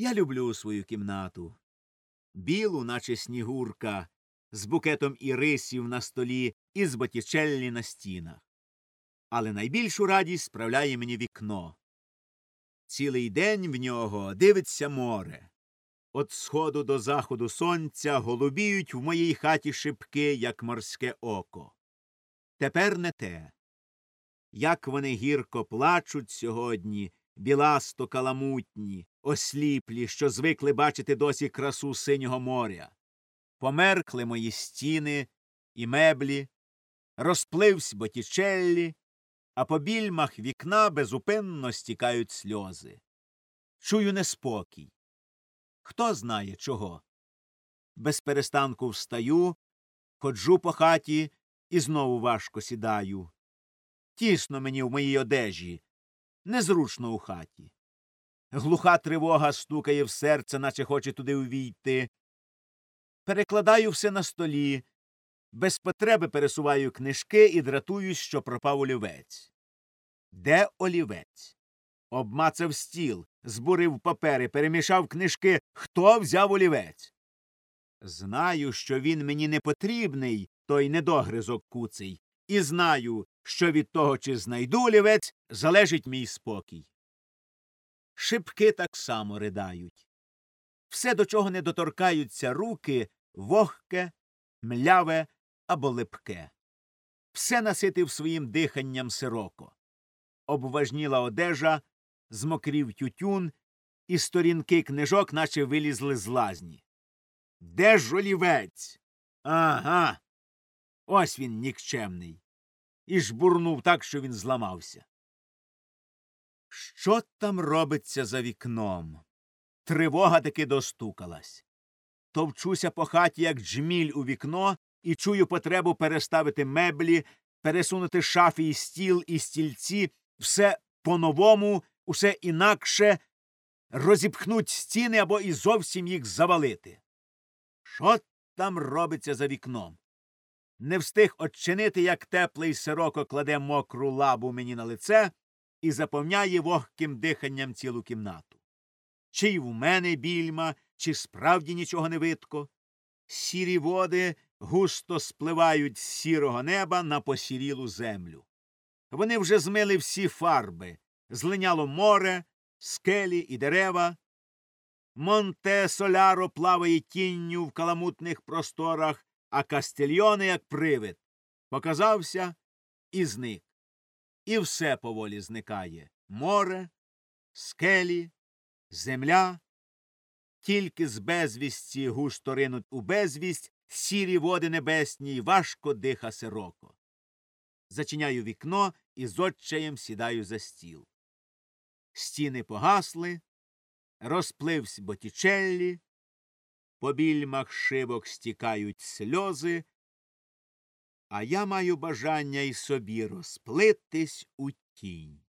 Я люблю свою кімнату. Білу, наче снігурка, з букетом ірисів на столі і з боттічеллі на стінах. Але найбільшу радість справляє мені вікно. Цілий день в нього дивиться море. От сходу до заходу сонця голубіють в моїй хаті шибки, як морське око. Тепер не те. Як вони гірко плачуть сьогодні, біласто каламутні, осліплі, що звикли бачити досі красу синього моря. Померкли мої стіни і меблі, розпливсь ботічеллі, а по більмах вікна безупинно стікають сльози. Чую неспокій. Хто знає чого? Без перестанку встаю, ходжу по хаті і знову важко сідаю. Тісно мені в моїй одежі, незручно у хаті. Глуха тривога стукає в серце, наче хоче туди увійти. Перекладаю все на столі, без потреби пересуваю книжки і дратуюсь, що пропав олівець. Де олівець? Обмацав стіл, збурив папери, перемішав книжки. Хто взяв олівець? Знаю, що він мені не потрібний, той недогризок куций, і знаю, що від того, чи знайду олівець, залежить мій спокій. Шибки так само ридають. Все, до чого не доторкаються руки, вогке, мляве або липке. Все наситив своїм диханням сироко. Обважніла одежа, змокрів тютюн, і сторінки книжок наче вилізли з лазні. Де ж олівець? Ага. Ось він нікчемний. І жбурнув так, що він зламався. Що там робиться за вікном? Тривога таки достукалась. Товчуся по хаті, як джміль у вікно, і чую потребу переставити меблі, пересунути шафи і стіл, і стільці, все по-новому, усе інакше, розіпхнуть стіни або і зовсім їх завалити. Що там робиться за вікном? Не встиг очинити, як теплий сироко кладе мокру лабу мені на лице і заповняє вогким диханням цілу кімнату. Чи й в мене більма, чи справді нічого не видко. Сірі води густо спливають з сірого неба на посірілу землю. Вони вже змили всі фарби, злиняло море, скелі і дерева. Монте Соляро плаває тінню в каламутних просторах, а Кастельйоне, як привид, показався і зник. І все поволі зникає море, скелі, земля. Тільки з безвісті густо ринуть у безвість сірі води небесні й важко диха сироко. Зачиняю вікно і з отчаєм сідаю за стіл. Стіни погасли, розпливсь ботічеллі, по більмах шибок стікають сльози, а я маю бажання й собі розплитись у тінь.